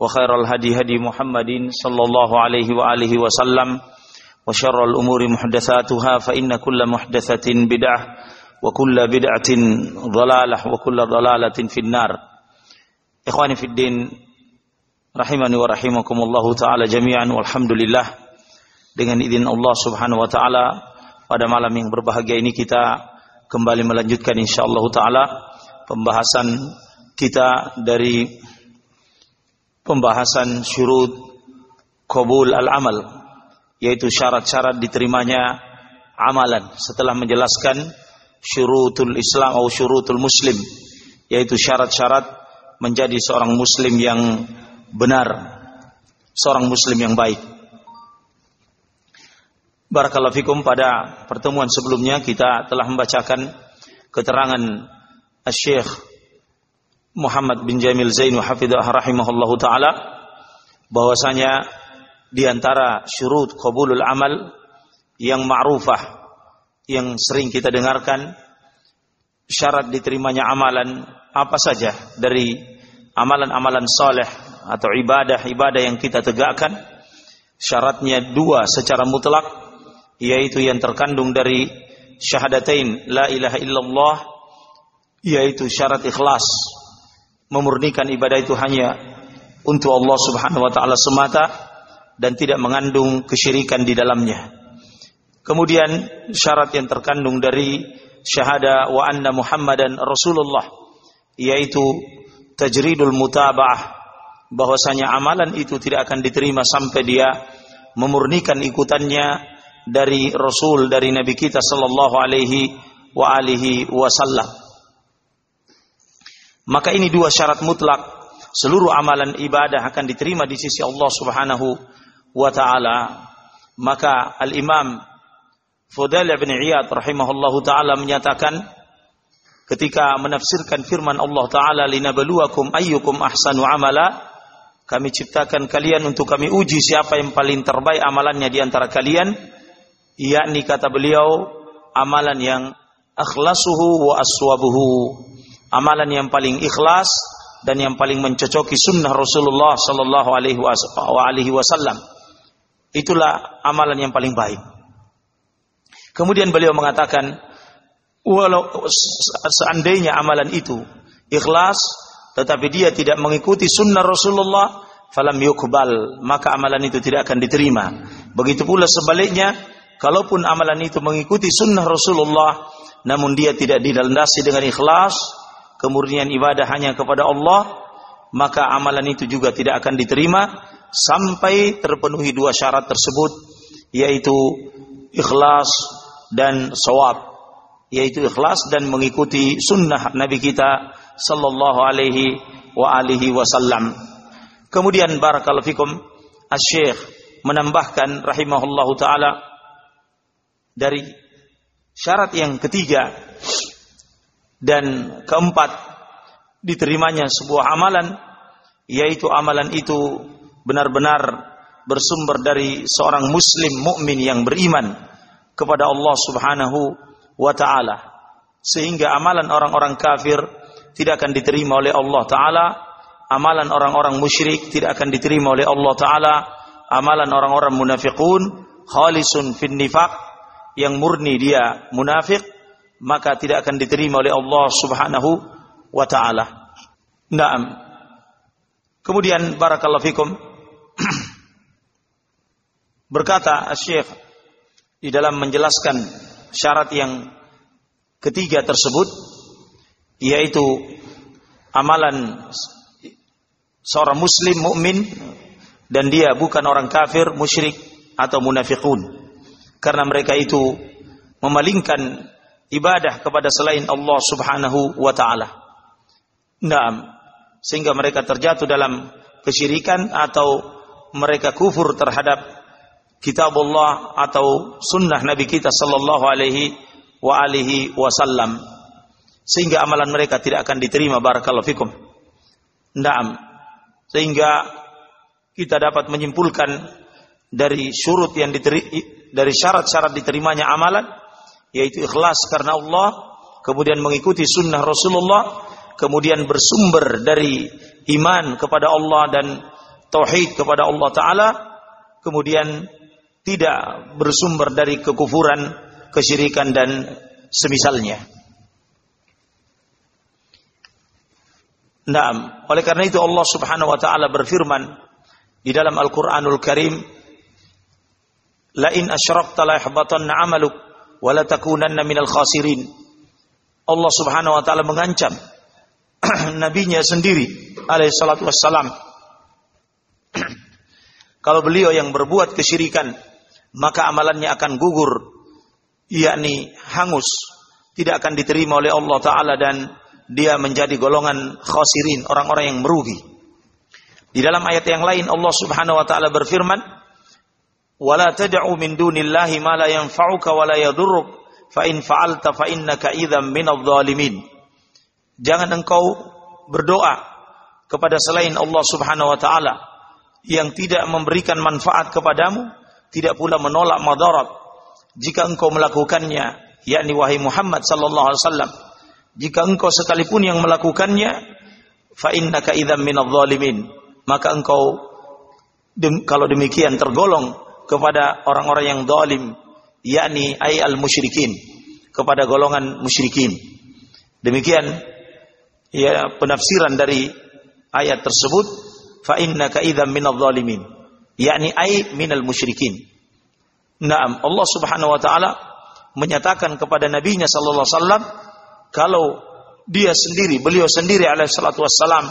وخير الهدي هدي محمد صلى الله عليه وآله وسلم وشر الأمور محدثاتها فإن كل محدثة بدعة وكل بدعة ضلالة وكل ضلالة في النار إخواني في الدين rahimani wa rahimakumullah taala jami'an walhamdulillah dengan izin Allah Subhanahu wa taala pada malam yang berbahagia ini kita kembali melanjutkan insyaallah taala pembahasan kita dari pembahasan syurut qabul al-amal yaitu syarat-syarat diterimanya amalan setelah menjelaskan syurutul Islam atau syurutul muslim yaitu syarat-syarat menjadi seorang muslim yang benar seorang muslim yang baik. Barakallahu fikum pada pertemuan sebelumnya kita telah membacakan keterangan Syekh Muhammad bin Jamil Zain hafidhah rahimahullahu taala bahwasanya di antara syurut qabulul amal yang ma'rufah yang sering kita dengarkan syarat diterimanya amalan apa saja dari amalan-amalan saleh atau ibadah-ibadah yang kita tegakkan syaratnya dua secara mutlak yaitu yang terkandung dari syahadatain la ilaha illallah yaitu syarat ikhlas memurnikan ibadah itu hanya untuk Allah Subhanahu wa taala semata dan tidak mengandung kesyirikan di dalamnya. Kemudian syarat yang terkandung dari syahada wa anna Muhammadan Rasulullah yaitu tajridul mutabaah bahwasanya amalan itu tidak akan diterima sampai dia memurnikan ikutannya dari Rasul dari Nabi kita sallallahu alaihi wa alihi wasallam. Maka ini dua syarat mutlak seluruh amalan ibadah akan diterima di sisi Allah Subhanahu wa taala. Maka Al-Imam Fudail bin Iyad rahimahullahu taala menyatakan ketika menafsirkan firman Allah taala linabluwakum ayyukum ahsanu amala kami ciptakan kalian untuk kami uji siapa yang paling terbaik amalannya di antara kalian yakni kata beliau amalan yang akhlasuhu wa aswabuhu amalan yang paling ikhlas dan yang paling mencocoki sunnah Rasulullah sallallahu alaihi wasallam. Itulah amalan yang paling baik. Kemudian beliau mengatakan walau seandainya amalan itu ikhlas tetapi dia tidak mengikuti sunnah Rasulullah falam yukbal maka amalan itu tidak akan diterima. Begitu pula sebaliknya kalaupun amalan itu mengikuti sunnah Rasulullah namun dia tidak dilandasi dengan ikhlas kemurnian ibadah hanya kepada Allah maka amalan itu juga tidak akan diterima sampai terpenuhi dua syarat tersebut yaitu ikhlas dan sawab yaitu ikhlas dan mengikuti sunnah Nabi kita sallallahu alaihi wa alihi wasallam. Kemudian barakallahu fikum Asy-Syaikh menambahkan rahimahullahu taala dari syarat yang ketiga dan keempat diterimanya sebuah amalan yaitu amalan itu benar-benar bersumber dari seorang muslim mukmin yang beriman kepada Allah Subhanahu wa taala. Sehingga amalan orang-orang kafir tidak akan diterima oleh Allah taala. Amalan orang-orang musyrik tidak akan diterima oleh Allah taala. Amalan orang-orang munafiqun khalisun fin nifaq. Yang murni dia munafik maka tidak akan diterima oleh Allah Subhanahu wa taala. Naam. Kemudian barakallahu fikum berkata Syekh di dalam menjelaskan syarat yang ketiga tersebut yaitu amalan seorang muslim mukmin dan dia bukan orang kafir, musyrik atau munafikun. Karena mereka itu memalingkan ibadah kepada selain Allah Subhanahu wa taala. Naam. Sehingga mereka terjatuh dalam kesyirikan atau mereka kufur terhadap kitab Allah atau sunnah Nabi kita sallallahu alaihi wa alihi wasallam sehingga amalan mereka tidak akan diterima barakallahu fikum. Naam. Sehingga kita dapat menyimpulkan dari syurut yang diteri, dari syarat-syarat diterimanya amalan yaitu ikhlas karena Allah, kemudian mengikuti sunnah Rasulullah, kemudian bersumber dari iman kepada Allah dan tauhid kepada Allah taala, kemudian tidak bersumber dari kekufuran, kesyirikan dan semisalnya. Naam, oleh karena itu Allah Subhanahu wa taala berfirman di dalam Al-Qur'anul Karim, "La in asyrakta la 'amaluk wa la takunanna minal khasirin." Allah Subhanahu wa taala mengancam nabinya sendiri alaihi salatu wassalam. Kalau beliau yang berbuat kesyirikan maka amalannya akan gugur yakni hangus. Tidak akan diterima oleh Allah taala dan dia menjadi golongan khasirin orang-orang yang merugi. Di dalam ayat yang lain Allah Subhanahu wa taala berfirman min dunillahi ma la yanfa'uka wa la yadurruk. Fa in fa'alta fa innaka idzam minadh dhalimin jangan engkau berdoa kepada selain Allah Subhanahu wa taala yang tidak memberikan manfaat kepadamu tidak pula menolak madarat. Jika engkau melakukannya yakni wahai Muhammad sallallahu alaihi wasallam jika engkau sekalipun yang melakukannya fa innaka idzam minadh zalimin maka engkau kalau demikian tergolong kepada orang-orang yang zalim yakni ay al musyrikin kepada golongan musyrikin demikian ya penafsiran dari ayat tersebut fa innaka idzam minadh zalimin yakni ai minal musyrikin. Naam, Allah Subhanahu wa taala menyatakan kepada nabinya sallallahu alaihi wasallam kalau dia sendiri, beliau sendiri alaihi salatu wassalam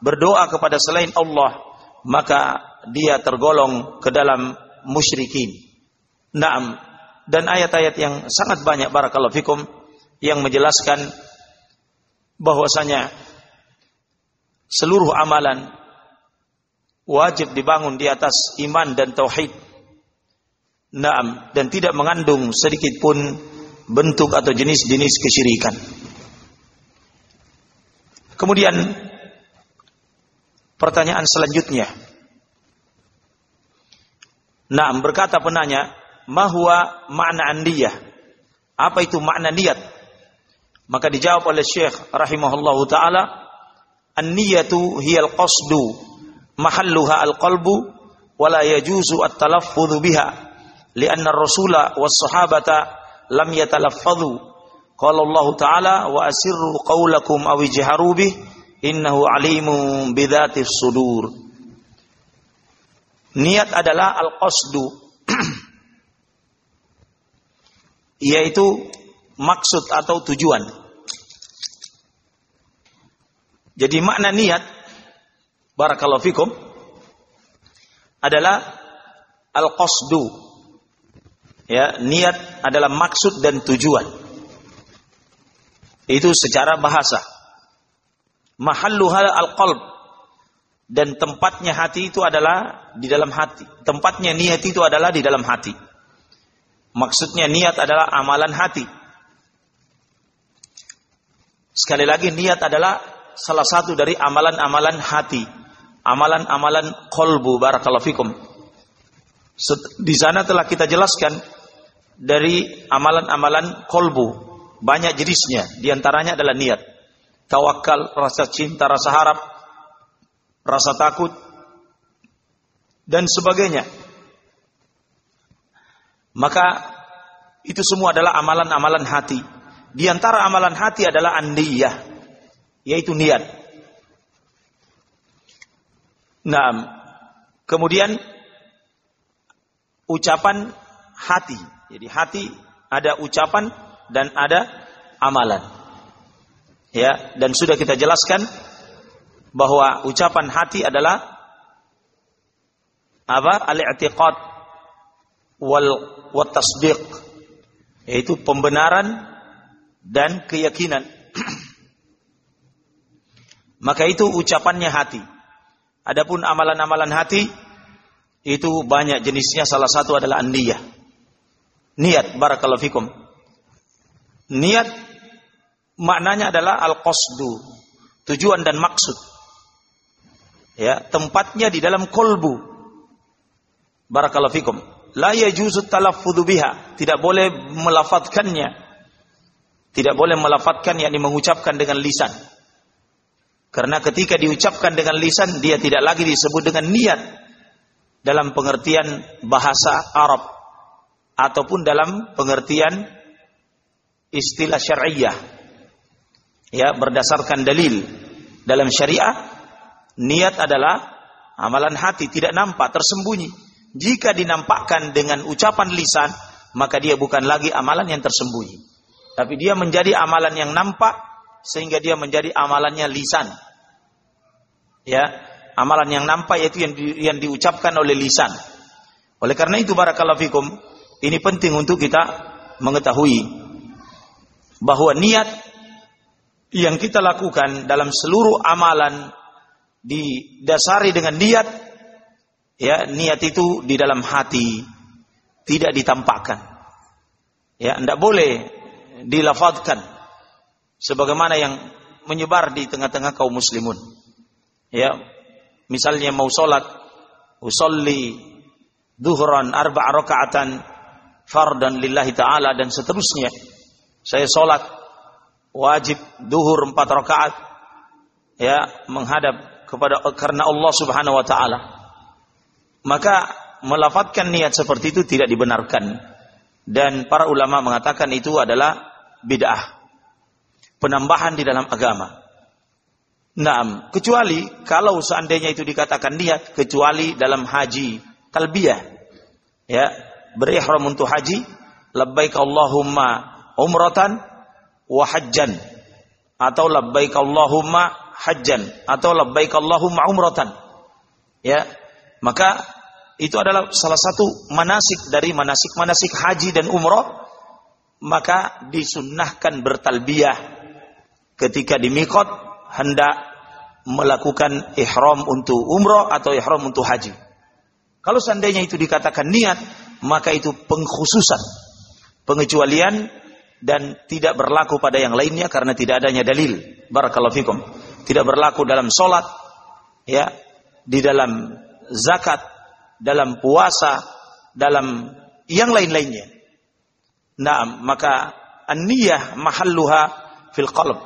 berdoa kepada selain Allah, maka dia tergolong ke dalam musyrikin. Naam, dan ayat-ayat yang sangat banyak barakallahu fikum yang menjelaskan bahwasanya seluruh amalan wajib dibangun di atas iman dan tauhid. Naam dan tidak mengandung sedikit pun bentuk atau jenis-jenis kesyirikan. Kemudian pertanyaan selanjutnya. Naam berkata penanya, "Mahwa makna andiyah?" Apa itu makna niat? Maka dijawab oleh Syekh rahimahullahu taala, "An-niyatu hiyal qasdu mahalluha al-qalbu wala yajuzu at-talaffudhu biha lianna ar-rasula was-sahabata lam yatalaffadhu qala Allah taala wa asirru qawlakum aw ijharu bih innahu alimun bidzatis sudur niat adalah al-qasdu yaitu maksud atau tujuan jadi makna niat barakallahu fikum adalah al-qasdu. Ya, niat adalah maksud dan tujuan. Itu secara bahasa. Mahalluha al-qalb dan tempatnya hati itu adalah di dalam hati. Tempatnya niat itu adalah di dalam hati. Maksudnya niat adalah amalan hati. Sekali lagi niat adalah salah satu dari amalan-amalan hati amalan-amalan kolbu barakallahu fikum. Di sana telah kita jelaskan dari amalan-amalan kolbu banyak jenisnya. Di antaranya adalah niat, tawakal, rasa cinta, rasa harap, rasa takut, dan sebagainya. Maka itu semua adalah amalan-amalan hati. Di antara amalan hati adalah andiyah, yaitu niat. Nah, kemudian ucapan hati. Jadi hati ada ucapan dan ada amalan. Ya, dan sudah kita jelaskan bahwa ucapan hati adalah apa? Al-i'tiqad wal tasdiq yaitu pembenaran dan keyakinan. Maka itu ucapannya hati. Adapun amalan-amalan hati Itu banyak jenisnya, salah satu adalah niyah. Niat, barakallahu fikum. Niat maknanya adalah al-qasdu, tujuan dan maksud. Ya, tempatnya di dalam kolbu. Barakallahu fikum. La yajuzu talaffudhu biha, tidak boleh melafatkannya. Tidak boleh melafatkan yakni mengucapkan dengan lisan. Karena ketika diucapkan dengan lisan dia tidak lagi disebut dengan niat dalam pengertian bahasa Arab ataupun dalam pengertian istilah syariah ya berdasarkan dalil dalam syariah niat adalah amalan hati tidak nampak tersembunyi. Jika dinampakkan dengan ucapan lisan maka dia bukan lagi amalan yang tersembunyi. Tapi dia menjadi amalan yang nampak sehingga dia menjadi amalannya lisan. Ya amalan yang nampak yaitu yang di, yang diucapkan oleh lisan. Oleh karena itu barakallahu fikum ini penting untuk kita mengetahui bahwa niat yang kita lakukan dalam seluruh amalan didasari dengan niat ya niat itu di dalam hati tidak ditampakkan. Ya tidak boleh dilafadkan sebagaimana yang menyebar di tengah-tengah kaum muslimun. Ya misalnya mau salat usolli duhran arba' rakaatan fardan lillahi taala dan seterusnya. Saya salat wajib duhur empat rakaat ya menghadap kepada karena Allah Subhanahu wa taala maka melafatkan niat seperti itu tidak dibenarkan. Dan para ulama mengatakan itu adalah bid'ah penambahan di dalam agama. Nah, kecuali kalau seandainya itu dikatakan niat kecuali dalam haji talbiyah ya berihram untuk haji labbaik Allahumma umratan wa hajjan atau labbaik Allahumma hajjan atau labbaik Allahumma umratan. Ya. Maka itu adalah salah satu manasik dari manasik-manasik haji dan umrah maka disunnahkan bertalbiyah ketika di mikot hendak melakukan ihram untuk umrah atau ihram untuk haji. Kalau seandainya itu dikatakan niat, maka itu pengkhususan, pengecualian dan tidak berlaku pada yang lainnya karena tidak adanya dalil. Barakallahu fikum. Tidak berlaku dalam solat, ya, di dalam zakat, dalam puasa, dalam yang lain-lainnya. Nah, maka an-niyah mahalluha fil qalb.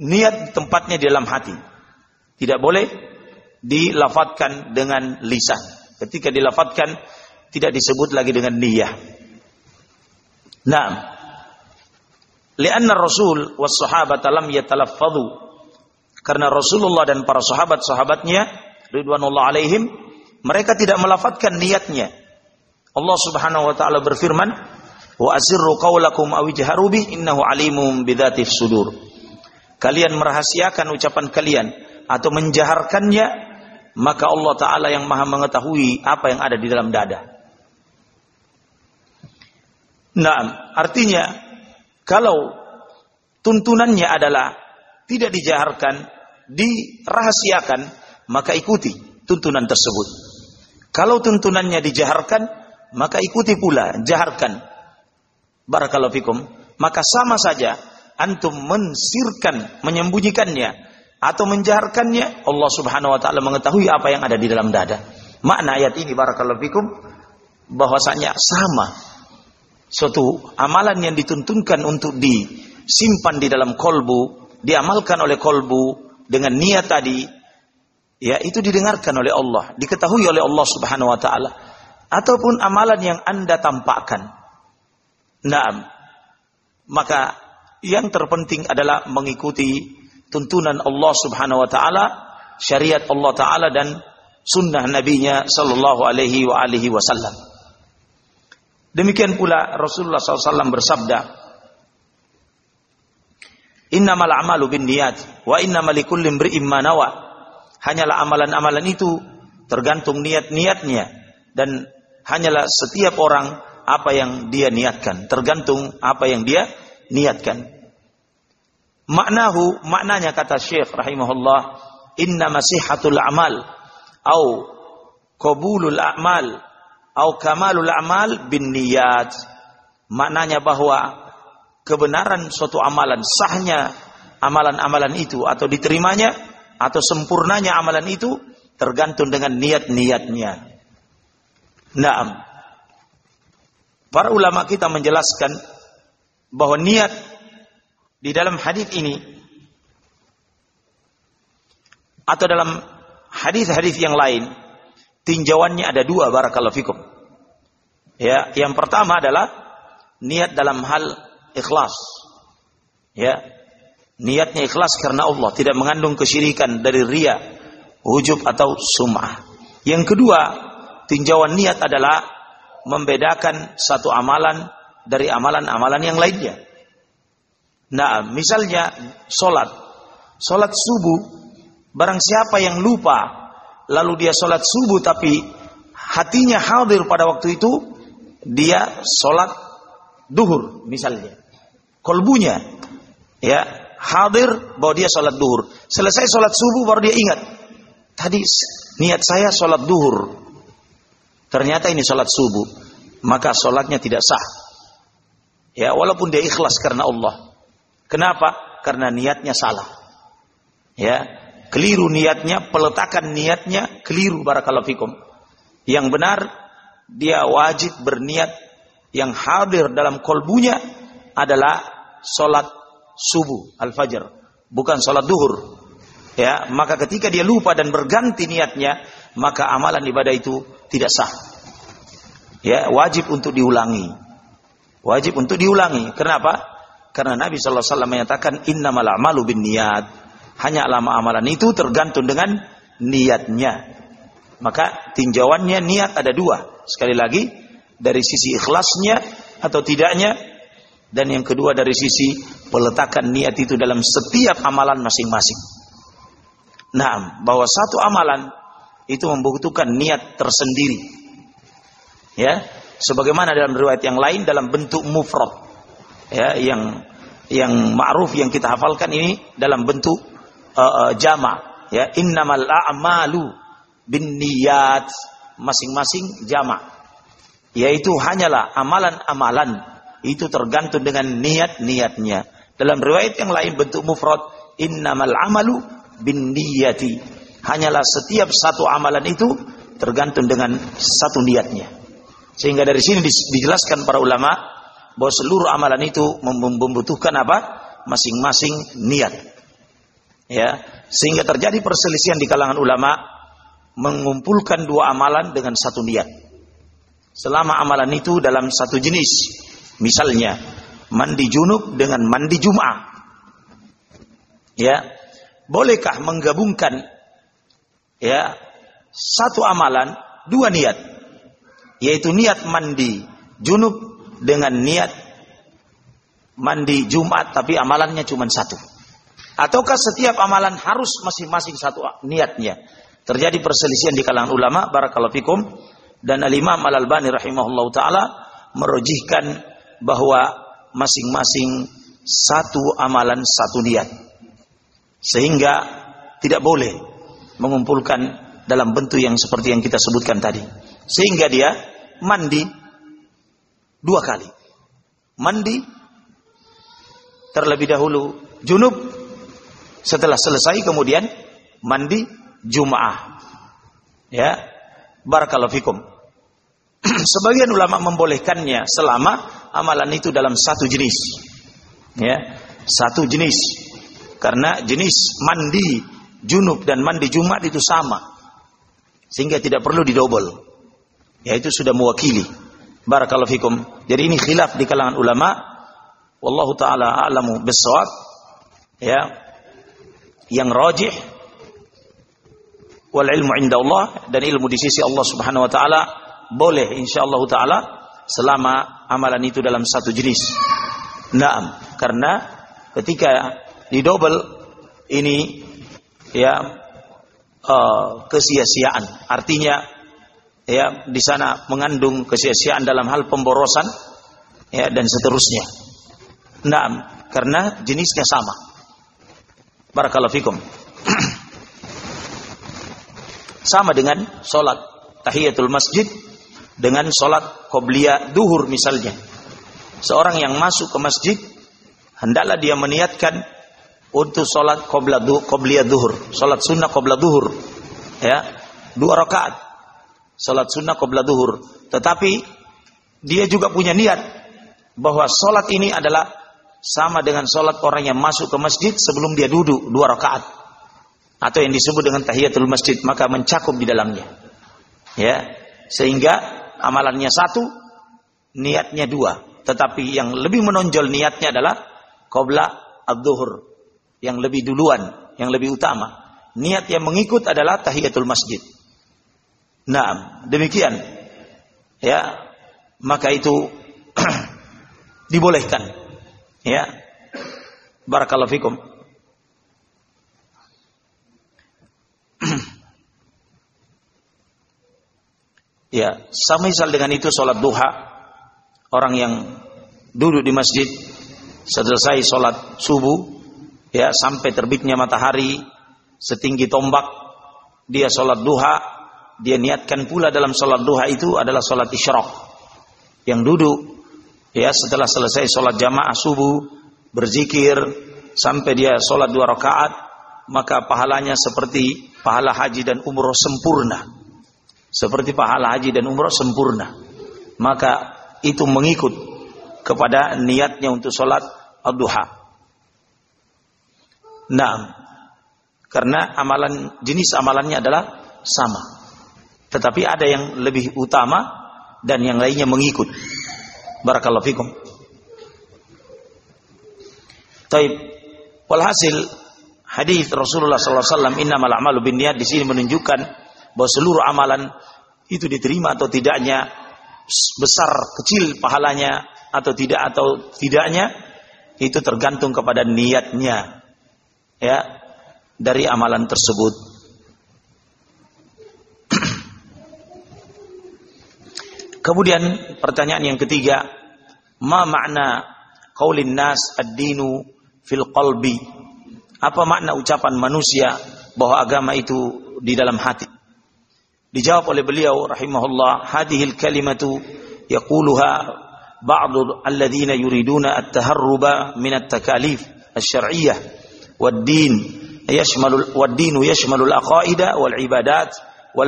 Niat tempatnya di dalam hati. Tidak boleh dilafatkan dengan lisan. Ketika dilafatkan tidak disebut lagi dengan niyah. Nah, Lianna Rasul was sahabat lam yatalaffadhu. Karena Rasulullah dan para sahabat-sahabatnya ridwanullah alaihim mereka tidak melafatkan niatnya. Allah Subhanahu wa taala berfirman, "Wa asirru qaulakum aw ijharu innahu alimum bidzatif sudur." Kalian merahasiakan ucapan kalian atau menjaharkannya, maka Allah taala yang Maha mengetahui apa yang ada di dalam dada. Nah, artinya kalau tuntunannya adalah tidak dijaharkan, dirahasiakan, maka ikuti tuntunan tersebut. Kalau tuntunannya dijaharkan, maka ikuti pula, jaharkan. Barakallahu fikum. Maka sama saja antum mensirkan, menyembunyikannya atau menjaharkannya, Allah Subhanahu wa taala mengetahui apa yang ada di dalam dada. Makna ayat ini barakallahu fikum bahwasanya sama suatu amalan yang dituntunkan untuk disimpan di dalam kolbu, diamalkan oleh kolbu dengan niat tadi, ya itu didengarkan oleh Allah, diketahui oleh Allah Subhanahu wa taala. Ataupun amalan yang Anda tampakkan. Naam. Maka yang terpenting adalah mengikuti tuntunan Allah Subhanahu wa taala, syariat Allah taala dan sunnah nabinya sallallahu alaihi wa alihi wasallam. Demikian pula Rasulullah SAW bersabda, Innamal amalu bin niyat, wa innamal likulli nawa. Hanyalah amalan-amalan itu tergantung niat-niatnya dan hanyalah setiap orang apa yang dia niatkan, tergantung apa yang dia niatkan. Maknahu, maknanya kata Syekh rahimahullah, inna masihatul amal au qabulul a'mal atau kamalul a'mal bin niyat. Maknanya bahwa kebenaran suatu amalan, sahnya amalan-amalan itu atau diterimanya atau sempurnanya amalan itu tergantung dengan niat-niatnya. Naam. Para ulama kita menjelaskan bahwa niat di dalam hadis ini atau dalam hadis-hadis yang lain tinjauannya ada dua barakallahu fikum. Ya, yang pertama adalah niat dalam hal ikhlas. Ya. Niatnya ikhlas karena Allah, tidak mengandung kesyirikan dari ria, ujub atau sum'ah. Yang kedua, tinjauan niat adalah membedakan satu amalan dari amalan-amalan yang lainnya. Nah, misalnya solat. Solat subuh, barang siapa yang lupa lalu dia sholat subuh tapi hatinya hadir pada waktu itu, dia sholat duhur misalnya. Kolbunya ya hadir bahwa dia sholat duhur. Selesai sholat subuh baru dia ingat. Tadi niat saya sholat duhur. Ternyata ini sholat subuh. Maka sholatnya tidak sah. Ya, walaupun dia ikhlas karena Allah. Kenapa? Karena niatnya salah. Ya, keliru niatnya, peletakan niatnya keliru barakallahu fikum. Yang benar dia wajib berniat yang hadir dalam kolbunya adalah solat subuh al-fajr, bukan solat duhur. Ya, maka ketika dia lupa dan berganti niatnya, maka amalan ibadah itu tidak sah. Ya, wajib untuk diulangi. Wajib untuk diulangi. Kenapa? Karena Nabi wasallam menyatakan innamal a'malu binniyat. Hanya lama amalan itu tergantung dengan niatnya. Maka tinjauannya niat ada dua. Sekali lagi, dari sisi ikhlasnya atau tidaknya. Dan yang kedua dari sisi peletakan niat itu dalam setiap amalan masing-masing. Nah, bahwa satu amalan itu membutuhkan niat tersendiri. Ya, sebagaimana dalam riwayat yang lain dalam bentuk mufrad. Ya, yang yang ma'ruf yang kita hafalkan ini dalam bentuk uh, uh, jama ya innamal a'malu binniyat masing-masing jama yaitu hanyalah amalan-amalan itu tergantung dengan niat-niatnya. Dalam riwayat yang lain bentuk mufrad innamal amalu binniyati. Hanyalah setiap satu amalan itu tergantung dengan satu niatnya. Sehingga dari sini dijelaskan para ulama bahwa seluruh amalan itu membutuhkan apa? Masing-masing niat. Ya. Sehingga terjadi perselisihan di kalangan ulama mengumpulkan dua amalan dengan satu niat. Selama amalan itu dalam satu jenis misalnya mandi junub dengan mandi Jum'ah ya bolehkah menggabungkan ya satu amalan dua niat yaitu niat mandi junub dengan niat mandi Jumat tapi amalannya cuma satu Ataukah setiap amalan harus masing-masing satu niatnya? Terjadi perselisihan di kalangan ulama, barakallahu fikum. Dan al-imam al-albani rahimahullah ta'ala merujihkan bahwa masing-masing satu amalan satu niat. Sehingga tidak boleh mengumpulkan dalam bentuk yang seperti yang kita sebutkan tadi. Sehingga dia mandi dua kali. Mandi terlebih dahulu junub setelah selesai kemudian mandi Jumaah. Ya. Barakallahu fikum. Sebagian ulama membolehkannya selama amalan itu dalam satu jenis. Ya. Satu jenis. Karena jenis mandi junub dan mandi Jumat itu sama. Sehingga tidak perlu didobel. Ya itu sudah mewakili. Barakallahu fikum. Jadi ini khilaf di kalangan ulama. Wallahu taala a'lamu bissawab. Ya, yang rajih wal ilmu inda Allah dan ilmu di sisi Allah Subhanahu wa taala boleh insyaallah taala selama amalan itu dalam satu jenis. Naam, karena ketika didobel ini ya uh, kesia-siaan. Artinya ya di sana mengandung kesia-siaan dalam hal pemborosan ya dan seterusnya. Naam, karena jenisnya sama. Barakallahu fikum. Sama dengan sholat. tahiyatul masjid dengan sholat qobliyah duhur misalnya. Seorang yang masuk ke masjid, hendaklah dia meniatkan untuk sholat qobliyah duhur, sholat sunnah qobliyah duhur, ya dua rakaat, sholat sunnah qobliyah duhur. Tetapi dia juga punya niat bahwa sholat ini adalah sama dengan sholat orang yang masuk ke masjid sebelum dia duduk dua rakaat atau yang disebut dengan tahiyatul masjid maka mencakup di dalamnya ya sehingga amalannya satu niatnya dua tetapi yang lebih menonjol niatnya adalah qabla ad-duhur yang lebih duluan yang lebih utama niat yang mengikut adalah tahiyatul masjid nah demikian ya maka itu dibolehkan Ya. Barakallahu fikum. Ya, sama misal dengan itu sholat duha. Orang yang duduk di masjid selesai sholat subuh, ya sampai terbitnya matahari setinggi tombak, dia sholat duha, dia niatkan pula dalam sholat duha itu adalah sholat isyraq. Yang duduk ya setelah selesai sholat jamaah subuh berzikir sampai dia sholat dua rakaat maka pahalanya seperti pahala haji dan umroh sempurna seperti pahala haji dan umroh sempurna. Maka itu mengikut kepada niatnya untuk sholat ad-duha. Nah karena amalan jenis amalannya adalah sama. Tetapi ada yang lebih utama dan yang lainnya mengikut. Barakallahu fikum. Taib. Walhasil hadis Rasulullah wasallam innamal a'malu binniyat di sini menunjukkan bahwa seluruh amalan itu diterima atau tidaknya besar kecil pahalanya atau tidak atau tidaknya itu tergantung kepada niatnya ya dari amalan tersebut Kemudian pertanyaan yang ketiga, ma makna qaulin nas ad-dinu fil qalbi? Apa makna ucapan manusia bahwa agama itu di dalam hati? Dijawab oleh beliau rahimahullah, hadhil kalimatu yaquluha at-taharruba min at-takalif asy-syar'iyyah wad-din yashmalu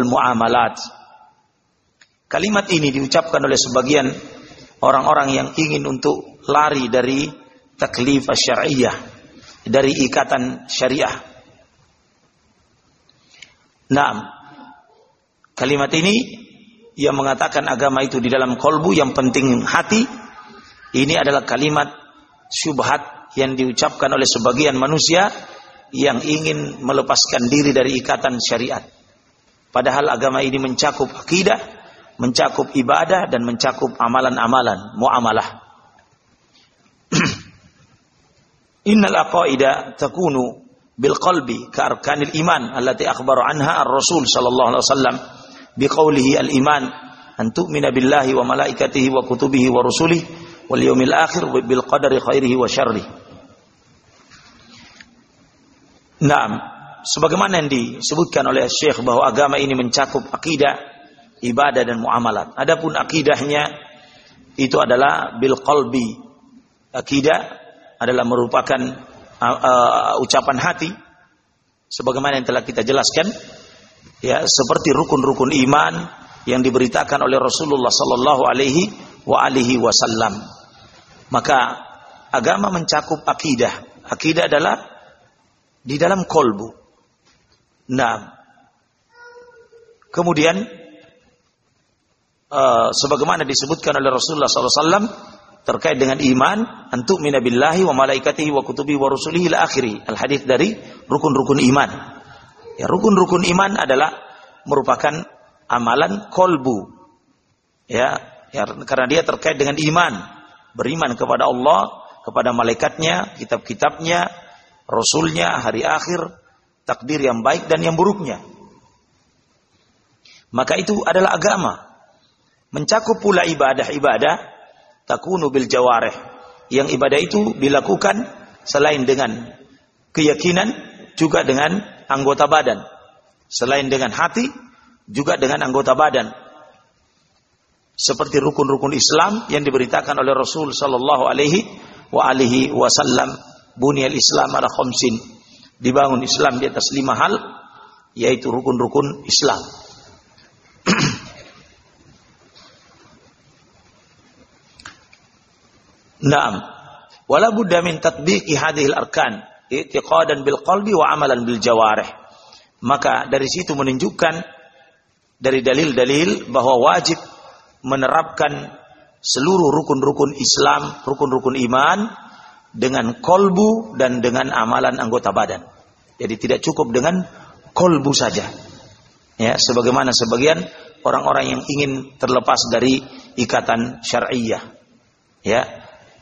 muamalat. Kalimat ini diucapkan oleh sebagian orang-orang yang ingin untuk lari dari taklif syariah, dari ikatan syariah. Nah, kalimat ini yang mengatakan agama itu di dalam kolbu yang penting hati, ini adalah kalimat syubhat yang diucapkan oleh sebagian manusia yang ingin melepaskan diri dari ikatan syariat. Padahal agama ini mencakup akidah, mencakup ibadah dan mencakup amalan-amalan, muamalah. Innal aqaida takunu bil qalbi ka arkanil iman allati akhbara anha ar-rasul sallallahu alaihi wasallam biqaulihi al-iman an tu'mina billahi wa malaikatihi wa kutubihi wa rusulihi wal yawmil akhir bil qadari khairihi wa syarrihi. Naam, sebagaimana yang disebutkan oleh Syekh bahwa agama ini mencakup akidah, ibadah dan muamalat. Adapun akidahnya itu adalah bil qalbi. Akidah adalah merupakan uh, uh, ucapan hati sebagaimana yang telah kita jelaskan ya seperti rukun-rukun iman yang diberitakan oleh Rasulullah sallallahu alaihi wa alihi wasallam. Maka agama mencakup akidah. Akidah adalah di dalam kolbu. Nah, kemudian uh, sebagaimana disebutkan oleh Rasulullah SAW terkait dengan iman antuk minabillahi wa malaikatihi wa kutubi wa rusulihi ila akhiri al hadis dari rukun-rukun iman ya rukun-rukun iman adalah merupakan amalan kolbu. Ya, ya karena dia terkait dengan iman. Beriman kepada Allah kepada malaikatnya kitab-kitabnya rasulnya hari akhir takdir yang baik dan yang buruknya. Maka itu adalah agama. Mencakup pula ibadah-ibadah takunu bil jawareh. Yang ibadah itu dilakukan selain dengan keyakinan juga dengan anggota badan. Selain dengan hati juga dengan anggota badan. Seperti rukun-rukun Islam yang diberitakan oleh Rasul sallallahu alaihi wa alihi wasallam, bunyal Islam ala khamsin. Dibangun Islam di atas lima hal yaitu rukun-rukun Islam. Naam. Wala budda min tatbiqi arkan i'tiqadan bil qalbi wa amalan bil jawarih. Maka dari situ menunjukkan dari dalil-dalil bahwa wajib menerapkan seluruh rukun-rukun Islam, rukun-rukun iman dengan kolbu dan dengan amalan anggota badan. Jadi tidak cukup dengan kolbu saja. Ya, sebagaimana sebagian orang-orang yang ingin terlepas dari ikatan syariah. Ya,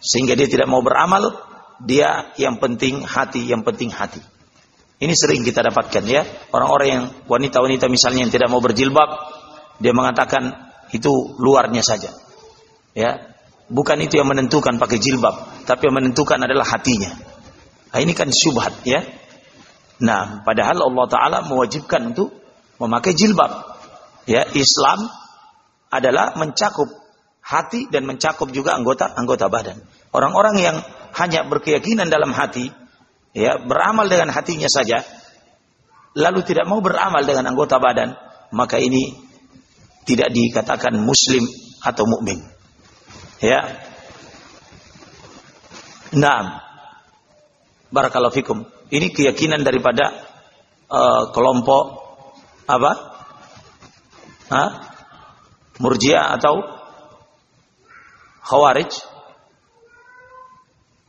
sehingga dia tidak mau beramal, dia yang penting hati, yang penting hati. Ini sering kita dapatkan ya, orang-orang yang wanita-wanita misalnya yang tidak mau berjilbab, dia mengatakan itu luarnya saja. Ya, bukan itu yang menentukan pakai jilbab, tapi yang menentukan adalah hatinya. Nah, ini kan syubhat ya. Nah, padahal Allah Taala mewajibkan untuk memakai jilbab. Ya, Islam adalah mencakup hati dan mencakup juga anggota anggota badan. Orang-orang yang hanya berkeyakinan dalam hati, ya beramal dengan hatinya saja, lalu tidak mau beramal dengan anggota badan, maka ini tidak dikatakan muslim atau mukmin. Ya. Nah, barakallahu fikum. Ini keyakinan daripada uh, kelompok apa? Hah? Murjiah atau Khawarij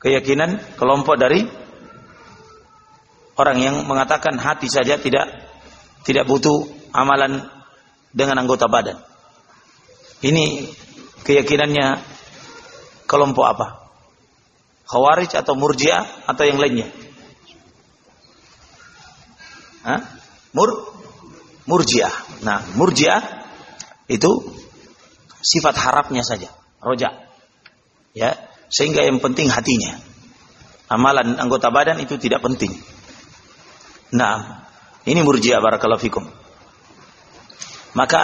keyakinan kelompok dari orang yang mengatakan hati saja tidak tidak butuh amalan dengan anggota badan. Ini keyakinannya kelompok apa? Khawarij atau Murji'ah atau yang lainnya? Hah? Mur Murji'ah. Nah, Murji'ah itu sifat harapnya saja, rojak ya sehingga yang penting hatinya. Amalan anggota badan itu tidak penting. Nah ini murjiah barakallahu fikum. Maka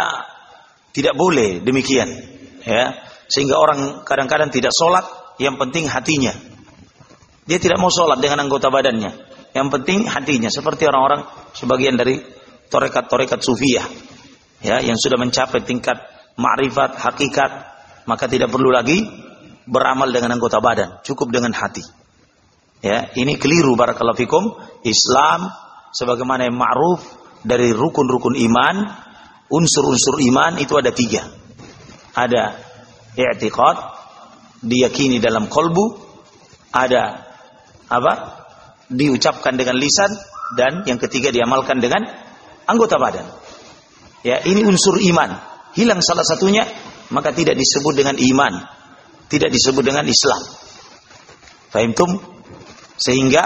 tidak boleh demikian ya. Sehingga orang kadang-kadang tidak sholat yang penting hatinya. Dia tidak mau sholat dengan anggota badannya. Yang penting hatinya seperti orang-orang sebagian dari torekat-torekat sufiyah ya yang sudah mencapai tingkat ma'rifat hakikat maka tidak perlu lagi beramal dengan anggota badan, cukup dengan hati. Ya, ini keliru barakallahu fikum. Islam sebagaimana yang ma'ruf dari rukun-rukun iman, unsur-unsur iman itu ada tiga. Ada i'tiqad, diyakini dalam kolbu, ada apa? Diucapkan dengan lisan dan yang ketiga diamalkan dengan anggota badan. Ya, ini unsur iman. Hilang salah satunya maka tidak disebut dengan iman tidak disebut dengan Islam. Fahimtum? Sehingga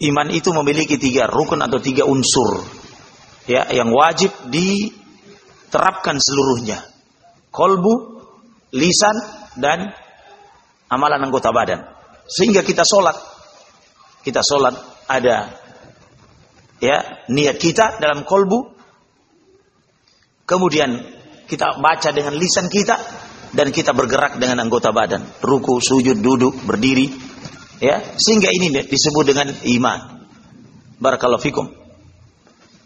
iman itu memiliki tiga rukun atau tiga unsur ya yang wajib diterapkan seluruhnya. Kolbu, lisan dan amalan anggota badan. Sehingga kita sholat, kita sholat ada ya niat kita dalam kolbu, kemudian kita baca dengan lisan kita, dan kita bergerak dengan anggota badan, ruku, sujud, duduk, berdiri, ya, sehingga ini disebut dengan iman. Barakallahu fikum.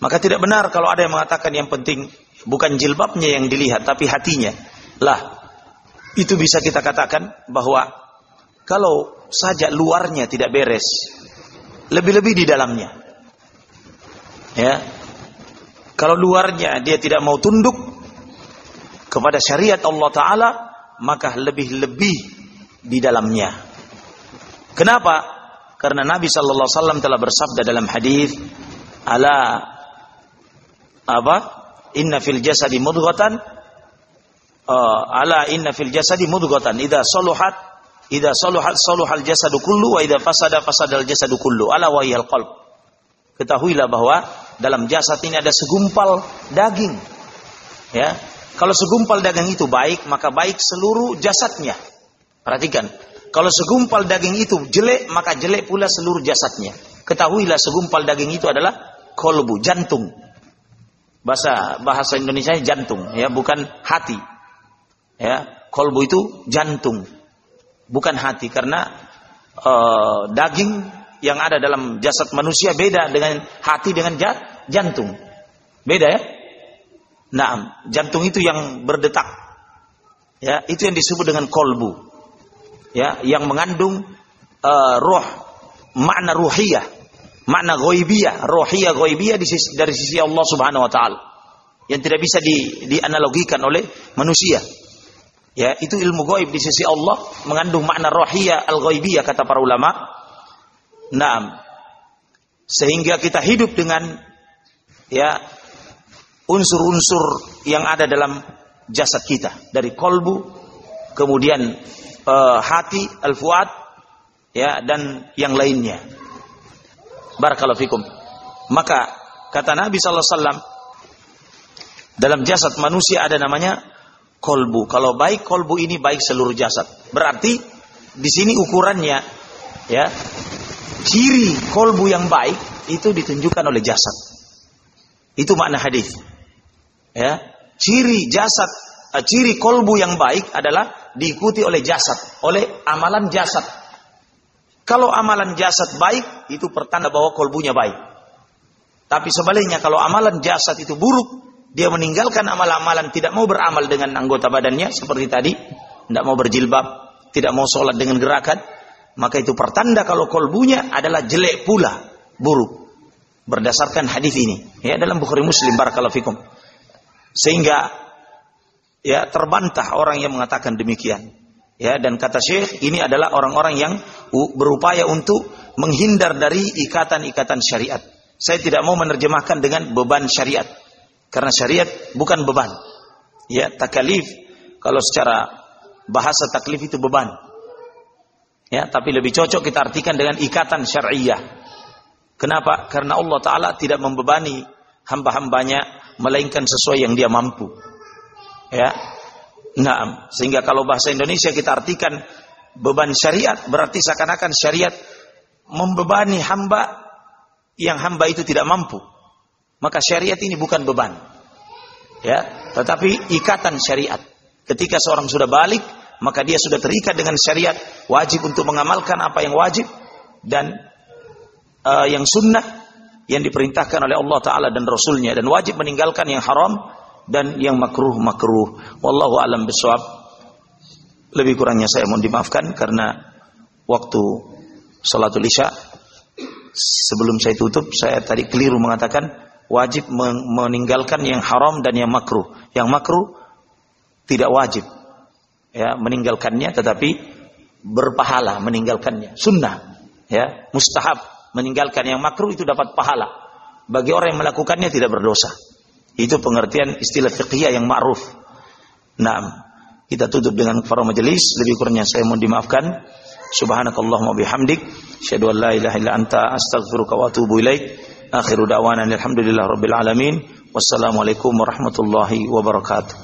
Maka tidak benar kalau ada yang mengatakan yang penting bukan jilbabnya yang dilihat tapi hatinya. Lah, itu bisa kita katakan bahwa kalau saja luarnya tidak beres, lebih-lebih di dalamnya. Ya. Kalau luarnya dia tidak mau tunduk, kepada syariat Allah Ta'ala, maka lebih-lebih di dalamnya. Kenapa? Karena Nabi Sallallahu Alaihi Wasallam telah bersabda dalam hadis, ala apa? Inna fil jasadi mudghatan uh, ala inna fil jasadi mudghatan idza saluhat idza saluhat saluhal jasadu kullu wa idza fasada fasadal jasadu kullu ala wa qalb. Ketahuilah bahwa dalam jasad ini ada segumpal daging. Ya, kalau segumpal daging itu baik, maka baik seluruh jasadnya. Perhatikan, kalau segumpal daging itu jelek, maka jelek pula seluruh jasadnya. Ketahuilah segumpal daging itu adalah kolbu, jantung. Bahasa bahasa Indonesia jantung ya, bukan hati. Ya, kolbu itu jantung, bukan hati karena uh, daging yang ada dalam jasad manusia beda dengan hati dengan jantung. Beda ya? Nah, jantung itu yang berdetak. Ya, itu yang disebut dengan kolbu. Ya, yang mengandung uh, roh, makna ruhiyah, makna ghaibiyah, ruhiyah ghaibiyah di sisi, dari sisi Allah Subhanahu wa taala. Yang tidak bisa di, dianalogikan oleh manusia. Ya, itu ilmu gaib di sisi Allah mengandung makna rohiyah al-ghaibiyah kata para ulama. Naam. Sehingga kita hidup dengan ya unsur-unsur yang ada dalam jasad kita dari kolbu, kemudian uh, hati, al-fuad, ya dan yang lainnya. Barakallahu fikum. Maka kata Nabi sallallahu alaihi dalam jasad manusia ada namanya kolbu. Kalau baik kolbu ini baik seluruh jasad. Berarti di sini ukurannya ya ciri kolbu yang baik itu ditunjukkan oleh jasad. Itu makna hadis. Ya, ciri jasad, eh, ciri kolbu yang baik adalah diikuti oleh jasad, oleh amalan jasad. Kalau amalan jasad baik, itu pertanda bahwa kolbunya baik. Tapi sebaliknya kalau amalan jasad itu buruk, dia meninggalkan amal-amalan, tidak mau beramal dengan anggota badannya seperti tadi, tidak mau berjilbab, tidak mau sholat dengan gerakan, maka itu pertanda kalau kolbunya adalah jelek pula, buruk. Berdasarkan hadis ini, ya dalam Bukhari Muslim barakallahu fikum. Sehingga ya terbantah orang yang mengatakan demikian. Ya dan kata Syekh ini adalah orang-orang yang berupaya untuk menghindar dari ikatan-ikatan syariat. Saya tidak mau menerjemahkan dengan beban syariat karena syariat bukan beban. Ya, takalif kalau secara bahasa taklif itu beban. Ya, tapi lebih cocok kita artikan dengan ikatan syariah. Kenapa? Karena Allah taala tidak membebani hamba-hambanya melainkan sesuai yang dia mampu. Ya. Nah, sehingga kalau bahasa Indonesia kita artikan beban syariat berarti seakan-akan syariat membebani hamba yang hamba itu tidak mampu. Maka syariat ini bukan beban. Ya, tetapi ikatan syariat. Ketika seorang sudah balik, maka dia sudah terikat dengan syariat, wajib untuk mengamalkan apa yang wajib dan uh, yang sunnah yang diperintahkan oleh Allah Taala dan Rasulnya dan wajib meninggalkan yang haram dan yang makruh makruh. Wallahu alam bisawab. Lebih kurangnya saya mohon dimaafkan karena waktu salatul isya sebelum saya tutup saya tadi keliru mengatakan wajib meninggalkan yang haram dan yang makruh. Yang makruh tidak wajib ya meninggalkannya tetapi berpahala meninggalkannya. Sunnah ya, mustahab meninggalkan yang makruh itu dapat pahala. Bagi orang yang melakukannya tidak berdosa. Itu pengertian istilah fiqhiyah yang ma'ruf. Nah, kita tutup dengan para majelis. Lebih kurangnya saya mohon dimaafkan. Subhanakallahumma bihamdik. Asyhadu an la ilaha illa anta astaghfiruka wa atubu ilaik. Akhiru da'wana alhamdulillah rabbil alamin. Wassalamualaikum warahmatullahi wabarakatuh.